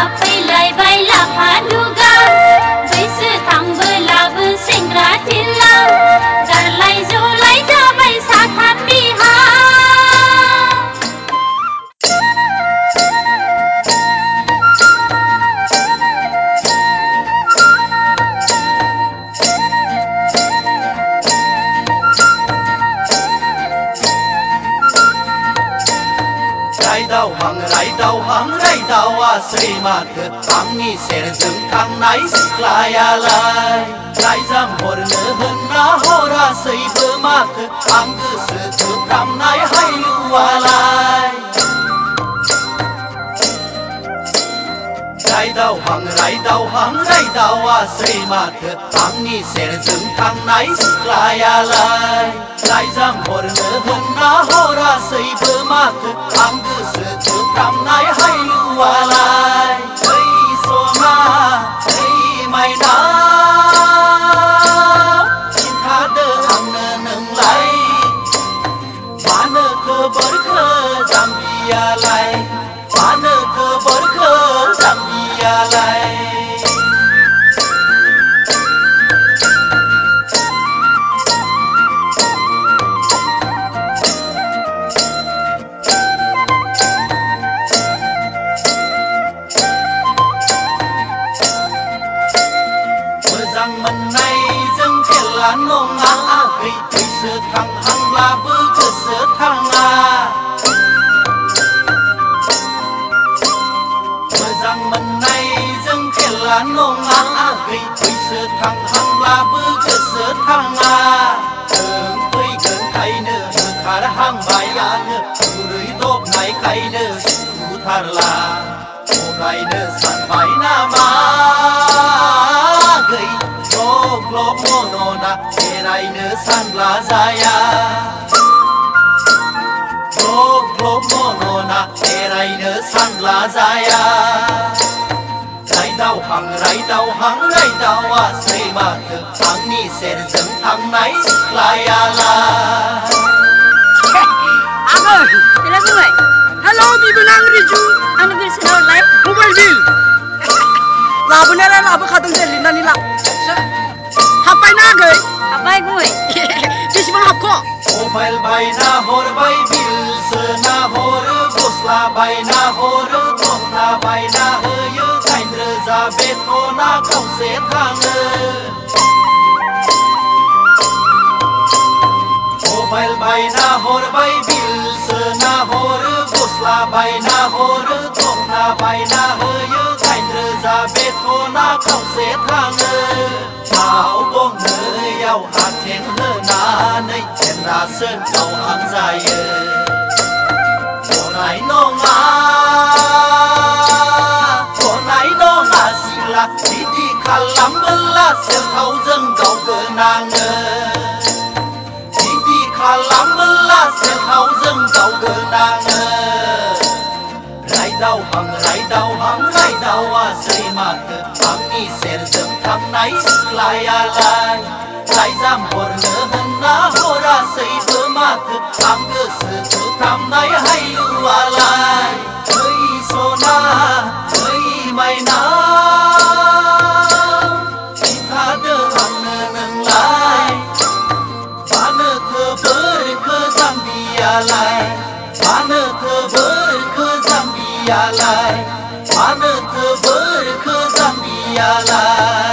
bai lap pai lai bai lap hanu đầu hằng lấy đầu hằng lấy đầu à xây mà thiệt tám nghi sẽ dừng thằng này sức lại à lại. Lại ra một nửa hơn nó hô ra xây bơ mà thiệt tám cứ sự thương thằng nấy hay lưu à lại. Lấy đầu hằng lấy đầu hằng lấy đầu à xây mà thiệt tám nghi sẽ dừng thằng này sức lại à lại. Lại ra một nửa hơn nó hô ra xây bơ mà thiệt जाम्बियालाय मानो गोबोरखो जाम्बियालाय मोजां मोननायजों खेला नङा आगै बैसो थांहांब्लाबो गोसो थाङा thăng long á gây quay sơ thăng à. hăng la bơ cơ sơ thăng á Ơn quay gần tay nơ hơ thả ra hăng bài á nơ Thu rưới tốt này cây nơ sư rú thả là Ô gai nơ sẵn bài na ma. Gây Lốp lốp mô nô na Thế này nơ sẵn là dài á Lốp lốp mô nô na Thế này nơ sẵn là dài á रायदावहां रायदावहां रायदावासै माथो आंनि सेरजों थांनाय सिख्लायालाय आगै हेल' गुमै हेलौ बिबोनां रिजु आंनो बिल सोना हरलाय मबाइल बिल लाबोनायालाय लाबोखादों दे लिरनानै ला हाबबायना आगै हाब्बाय गुमै बेसेबां हाबख' मबाइल बायना हरबाय बिल सोना हरो गस्ला बायना हरो मबाइल बायना हरबाय बिल सोना हरो गस्ला बायना हरो दखना बायना होयो दाइन रोजा बेथना खावसे थाङो दाउ गंनैयाव आथें होनानै जेनरासो गावहां जायो kalambla selhauzan gaugenange Sibi kalambla selhauzan gaugenange Rai dau ham rai dau ham rai dau a sei mat Ami serzam tham nai siklai alai Rai zam horne hanna hora sei bơ mat Am gơ sư tu tham nai zambiyalar anıtı bırkı zambiyalar